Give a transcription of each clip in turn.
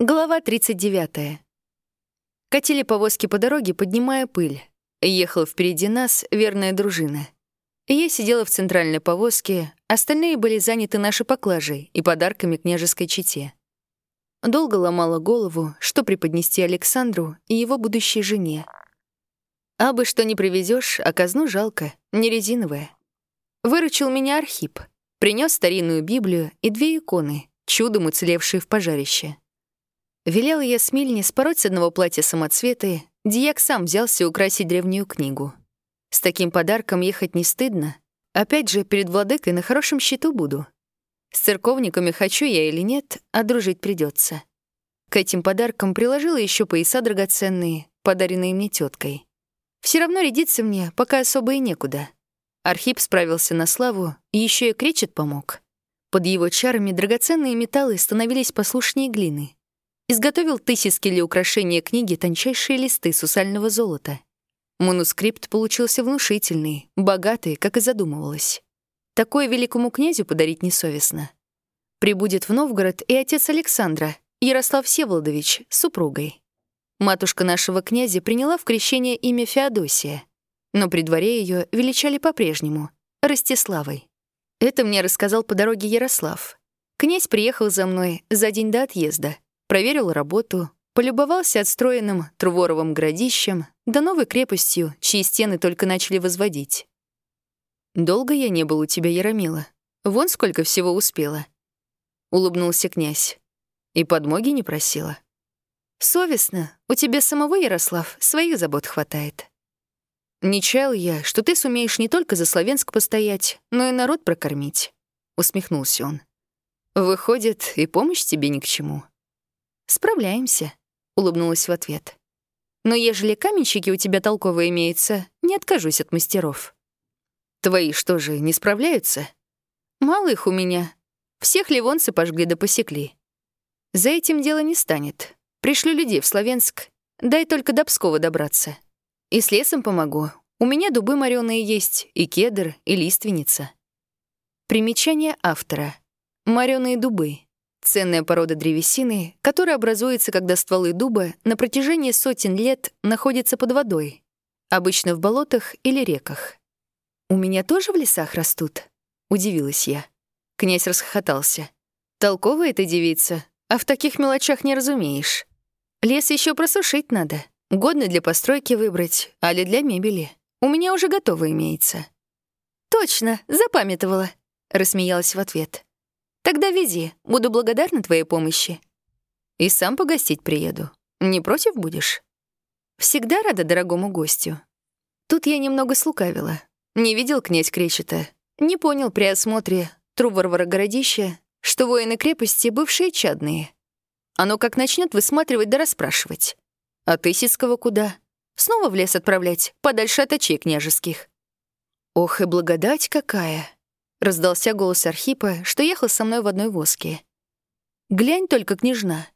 Глава 39. Катили повозки по дороге, поднимая пыль. Ехала впереди нас верная дружина. Я сидела в центральной повозке, остальные были заняты нашей поклажей и подарками княжеской чете. Долго ломала голову, что преподнести Александру и его будущей жене. Абы что не привезешь, а казну жалко, не резиновая. Выручил меня Архип, принес старинную Библию и две иконы, чудом уцелевшие в пожарище. Велела я Смильне спороть с одного платья самоцветы, Дьяк сам взялся украсить древнюю книгу. С таким подарком ехать не стыдно. Опять же, перед владыкой на хорошем счету буду. С церковниками хочу я или нет, а дружить придется. К этим подаркам приложила еще пояса драгоценные, подаренные мне теткой. Все равно рядиться мне пока особо и некуда. Архип справился на славу, еще и кречет помог. Под его чарами драгоценные металлы становились послушнее глины — изготовил тысячки для украшения книги тончайшие листы сусального золота. Манускрипт получился внушительный, богатый, как и задумывалось. Такое великому князю подарить несовестно. Прибудет в Новгород и отец Александра, Ярослав Всеволодович, с супругой. Матушка нашего князя приняла в крещение имя Феодосия, но при дворе ее величали по-прежнему — Ростиславой. Это мне рассказал по дороге Ярослав. Князь приехал за мной за день до отъезда — проверил работу, полюбовался отстроенным Труворовым городищем, да новой крепостью, чьи стены только начали возводить. «Долго я не был у тебя, Яромила. Вон сколько всего успела». Улыбнулся князь. И подмоги не просила. «Совестно. У тебя самого, Ярослав, своих забот хватает». «Не чаял я, что ты сумеешь не только за Славянск постоять, но и народ прокормить», — усмехнулся он. «Выходит, и помощь тебе ни к чему». «Справляемся», — улыбнулась в ответ. «Но ежели каменщики у тебя толковые имеются, не откажусь от мастеров». «Твои что же, не справляются?» «Мало их у меня. Всех ливонцы пожгли да посекли. За этим дело не станет. Пришлю людей в Словенск. Дай только до Пскова добраться. И с лесом помогу. У меня дубы морёные есть, и кедр, и лиственница». Примечание автора. Морёные дубы. Ценная порода древесины, которая образуется, когда стволы дуба на протяжении сотен лет находятся под водой, обычно в болотах или реках. «У меня тоже в лесах растут?» — удивилась я. Князь расхохотался. «Толковая ты девица, а в таких мелочах не разумеешь. Лес еще просушить надо, годно для постройки выбрать, а ли для мебели. У меня уже готово имеется». «Точно, запамятовала», — рассмеялась в ответ. Тогда вези, буду благодарна твоей помощи. И сам погостить приеду. Не против будешь? Всегда рада дорогому гостю. Тут я немного слукавила. Не видел князь Кречета. Не понял при осмотре Труварвара городища, что воины крепости бывшие чадные. Оно как начнет высматривать да расспрашивать. А Тысяцкого куда? Снова в лес отправлять, подальше от очей княжеских. Ох и благодать какая! Раздался голос Архипа, что ехал со мной в одной воске. «Глянь только, княжна!»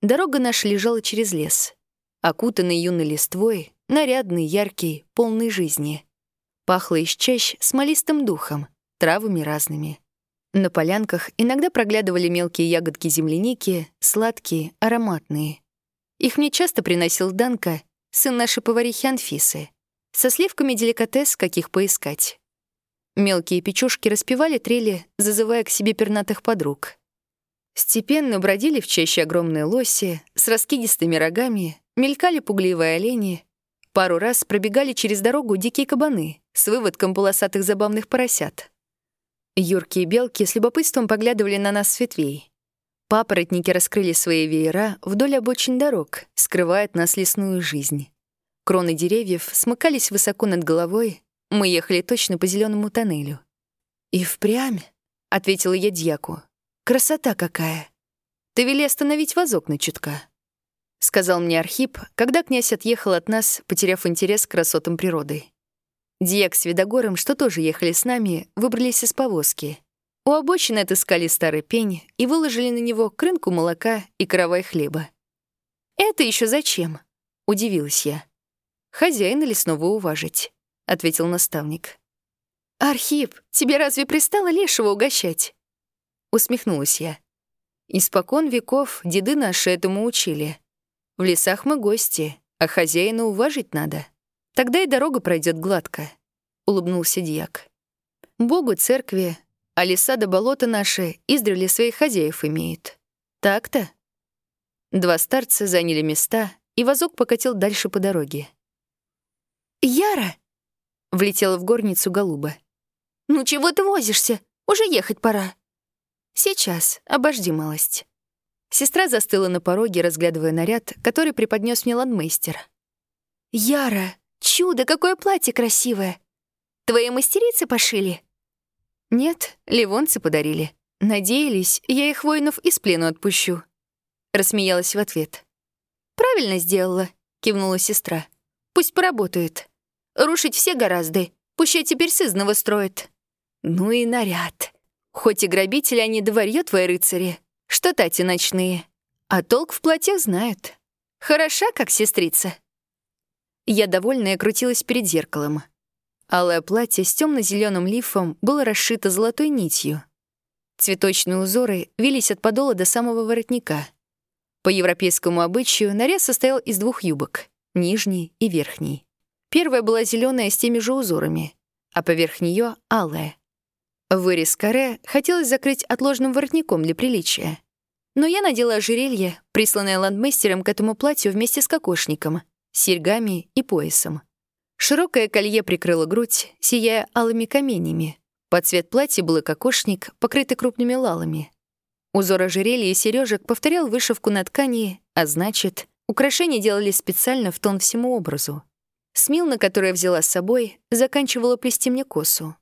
Дорога наша лежала через лес, окутанный юной листвой, нарядный, яркий, полный жизни. Пахло из чащ смолистым духом, травами разными. На полянках иногда проглядывали мелкие ягодки земляники, сладкие, ароматные. Их мне часто приносил Данка, сын нашей поварихи Анфисы, со сливками деликатес, каких поискать. Мелкие печушки распевали трели, зазывая к себе пернатых подруг. Степенно бродили в чаще огромные лоси с раскидистыми рогами, мелькали пугливые олени. Пару раз пробегали через дорогу дикие кабаны с выводком полосатых забавных поросят. Юркие белки с любопытством поглядывали на нас с ветвей. Папоротники раскрыли свои веера вдоль обочин дорог, скрывая от нас лесную жизнь. Кроны деревьев смыкались высоко над головой, мы ехали точно по зеленому тоннелю. «И впрямь», — ответила я дьяку, — «красота какая! Ты вели остановить вазок на чутка», — сказал мне Архип, когда князь отъехал от нас, потеряв интерес к красотам природы. Дьяк с Видогором, что тоже ехали с нами, выбрались из повозки. У обочины отыскали старый пень и выложили на него крынку молока и каравай хлеба. «Это еще зачем?» — удивилась я. «Хозяина лесного уважить». — ответил наставник. «Архип, тебе разве пристало лешего угощать?» Усмехнулась я. Испокон веков деды наши этому учили. В лесах мы гости, а хозяина уважить надо. Тогда и дорога пройдет гладко», — улыбнулся дьяк. «Богу церкви, а леса до болота наши издревле своих хозяев имеют. Так-то?» Два старца заняли места, и вазок покатил дальше по дороге. «Яра!» — влетела в горницу голуба. «Ну чего ты возишься? Уже ехать пора». «Сейчас, обожди малость». Сестра застыла на пороге, разглядывая наряд, который преподнес мне ладмейстер. «Яра, чудо, какое платье красивое! Твои мастерицы пошили?» «Нет, ливонцы подарили. Надеялись, я их воинов из плену отпущу». Рассмеялась в ответ. «Правильно сделала», — кивнула сестра. «Пусть поработают. Рушить все гораздо. Пусть теперь сызново строят». «Ну и наряд. Хоть и грабители они варьё твои рыцари, что тати ночные. А толк в платьях знают. Хороша, как сестрица». Я довольная крутилась перед зеркалом. Алое платье с темно зеленым лифом было расшито золотой нитью. Цветочные узоры вились от подола до самого воротника — по европейскому обычаю наряд состоял из двух юбок — нижней и верхней. Первая была зеленая с теми же узорами, а поверх нее — алая. Вырез каре хотелось закрыть отложным воротником для приличия. Но я надела ожерелье, присланное ландмейстером к этому платью вместе с кокошником, серьгами и поясом. Широкое колье прикрыло грудь, сияя алыми каменями. Под цвет платья был кокошник, покрытый крупными лалами. Узор ожерелья и сережек повторял вышивку на ткани, а значит, украшения делали специально в тон всему образу. Смилна, которую взяла с собой, заканчивала плести мне косу.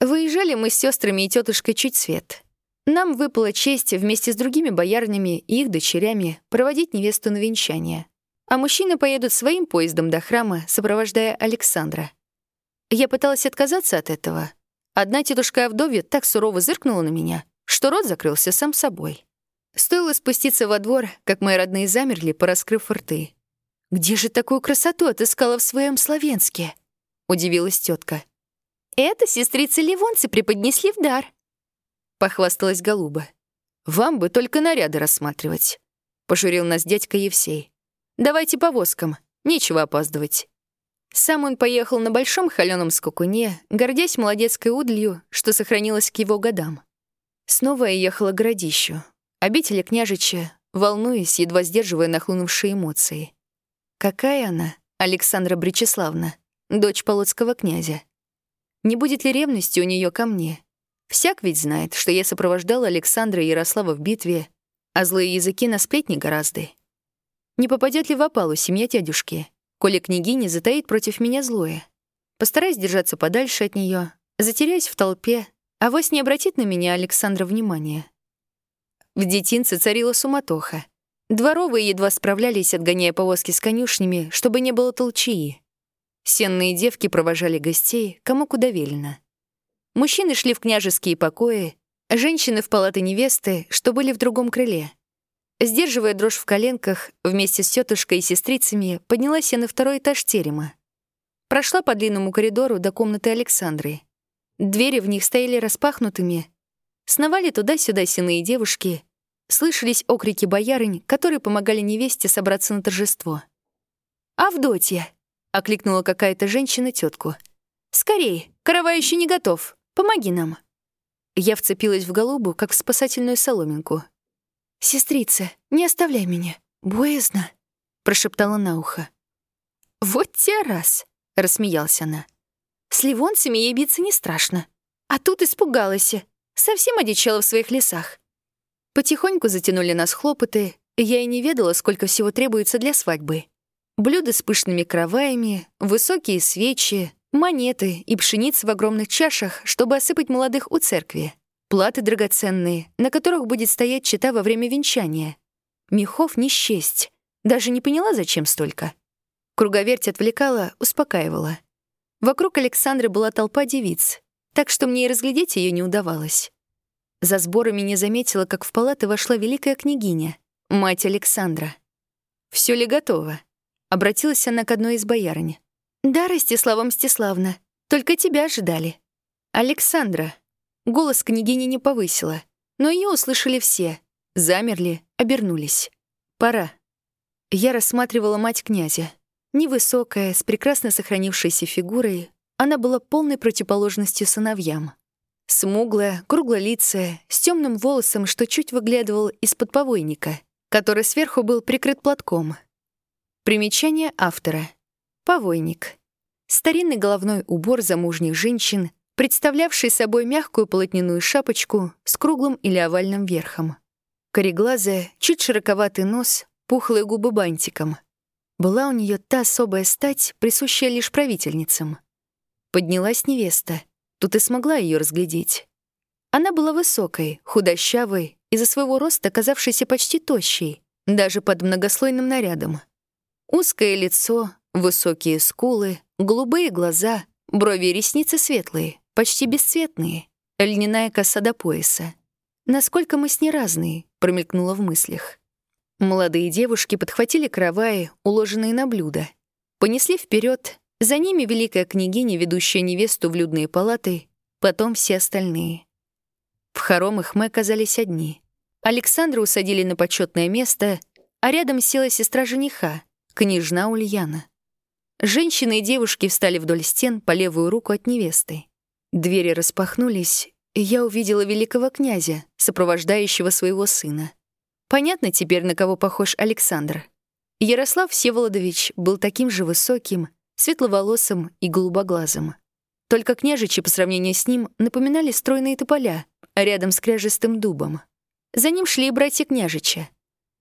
Выезжали мы с сестрами и тетушкой чуть свет. Нам выпала честь вместе с другими боярнями и их дочерями проводить невесту на венчание. А мужчины поедут своим поездом до храма, сопровождая Александра. Я пыталась отказаться от этого. Одна тетушка Авдовья так сурово зыркнула на меня — что рот закрылся сам собой. Стоило спуститься во двор, как мои родные замерли, пораскрыв рты. «Где же такую красоту отыскала в своем Словенске?» — удивилась тетка. «Это сестрицы Ливонцы преподнесли в дар», — похвасталась Голуба. «Вам бы только наряды рассматривать», — пожурил нас дядька Евсей. «Давайте повозкам, нечего опаздывать». Сам он поехал на большом холёном скакуне, гордясь молодецкой удлью, что сохранилось к его годам. Снова я ехала к городищу, обители княжича, волнуясь, едва сдерживая нахлынувшие эмоции. Какая она, Александра Бречеславна, дочь полоцкого князя? Не будет ли ревности у нее ко мне? Всяк ведь знает, что я сопровождала Александра и Ярослава в битве, а злые языки на сплетни гораздо. Не попадет ли в опалу семья дядюшки, коли княгиня затаит против меня злое? Постараюсь держаться подальше от нее, затеряюсь в толпе, а вось не обратит на меня Александра внимания. В детинце царила суматоха. Дворовые едва справлялись, отгоняя повозки с конюшнями, чтобы не было толчии. Сенные девки провожали гостей, кому куда велено. Мужчины шли в княжеские покои, женщины в палаты невесты, что были в другом крыле. Сдерживая дрожь в коленках, вместе с тетушкой и сестрицами поднялась я на второй этаж терема. Прошла по длинному коридору до комнаты Александры. Двери в них стояли распахнутыми. Сновали туда-сюда синые девушки. Слышались окрики боярынь, которые помогали невесте собраться на торжество. «Авдотья!» — окликнула какая-то женщина тетку. «Скорей, каравай еще не готов. Помоги нам». Я вцепилась в голубу, как в спасательную соломинку. «Сестрица, не оставляй меня. Боязно», — прошептала на ухо. «Вот те раз», — рассмеялась она. С ливонцами ей биться не страшно. А тут испугалась. Совсем одичала в своих лесах. Потихоньку затянули нас хлопоты, я и не ведала, сколько всего требуется для свадьбы. Блюда с пышными кроваями, высокие свечи, монеты и пшеница в огромных чашах, чтобы осыпать молодых у церкви. Платы драгоценные, на которых будет стоять чита во время венчания. Мехов не счесть. Даже не поняла, зачем столько. Круговерть отвлекала, успокаивала. Вокруг Александры была толпа девиц, так что мне и разглядеть ее не удавалось. За сборами не заметила, как в палаты вошла великая княгиня, мать Александра. Все ли готово?» — обратилась она к одной из боярынь. «Да, Ростислава Мстиславна, только тебя ожидали». «Александра». Голос княгини не повысила, но ее услышали все. замерли, обернулись. Пора. Я рассматривала мать князя. Невысокая, с прекрасно сохранившейся фигурой, она была полной противоположностью сыновьям. Смуглая, круглолицая, с темным волосом, что чуть выглядывал из-под повойника, который сверху был прикрыт платком. Примечание автора. Повойник. Старинный головной убор замужних женщин, представлявший собой мягкую полотняную шапочку с круглым или овальным верхом. Кореглазая, чуть широковатый нос, пухлые губы бантиком. Была у нее та особая стать, присущая лишь правительницам. Поднялась невеста. Тут и смогла ее разглядеть. Она была высокой, худощавой, из-за своего роста казавшейся почти тощей, даже под многослойным нарядом. Узкое лицо, высокие скулы, голубые глаза, брови и ресницы светлые, почти бесцветные, льняная коса до пояса. «Насколько мы с ней разные», — промелькнуло в мыслях. Молодые девушки подхватили караваи, уложенные на блюда. Понесли вперед, за ними великая княгиня, ведущая невесту в людные палаты, потом все остальные. В хоромах мы оказались одни. Александра усадили на почетное место, а рядом села сестра жениха, княжна Ульяна. Женщины и девушки встали вдоль стен по левую руку от невесты. Двери распахнулись, и я увидела великого князя, сопровождающего своего сына. Понятно теперь, на кого похож Александр. Ярослав Всеволодович был таким же высоким, светловолосым и голубоглазым. Только княжичи по сравнению с ним напоминали стройные тополя, рядом с кряжестым дубом. За ним шли и братья княжича.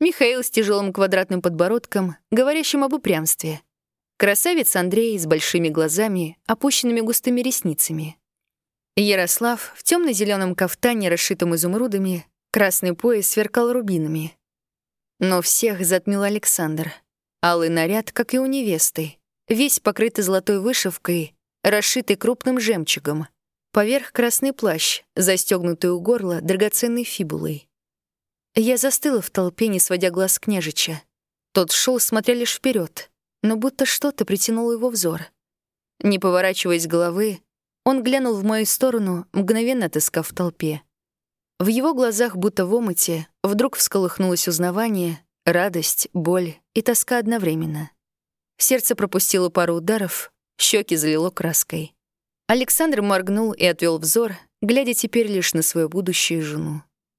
Михаил с тяжелым квадратным подбородком, говорящим об упрямстве. Красавец Андрей с большими глазами, опущенными густыми ресницами. Ярослав в темно зеленом кафтане, расшитом изумрудами, Красный пояс сверкал рубинами. Но всех затмил Александр. Алый наряд, как и у невесты, весь покрытый золотой вышивкой, расшитый крупным жемчугом. Поверх красный плащ, застегнутый у горла драгоценной фибулой. Я застыла в толпе, не сводя глаз княжича. Тот шел, смотря лишь вперед, но будто что-то притянуло его взор. Не поворачиваясь головы, он глянул в мою сторону, мгновенно отыскав в толпе. В его глазах, будто в омуте, вдруг всколыхнулось узнавание, радость, боль и тоска одновременно. Сердце пропустило пару ударов, щеки залило краской. Александр моргнул и отвел взор, глядя теперь лишь на свою будущую жену.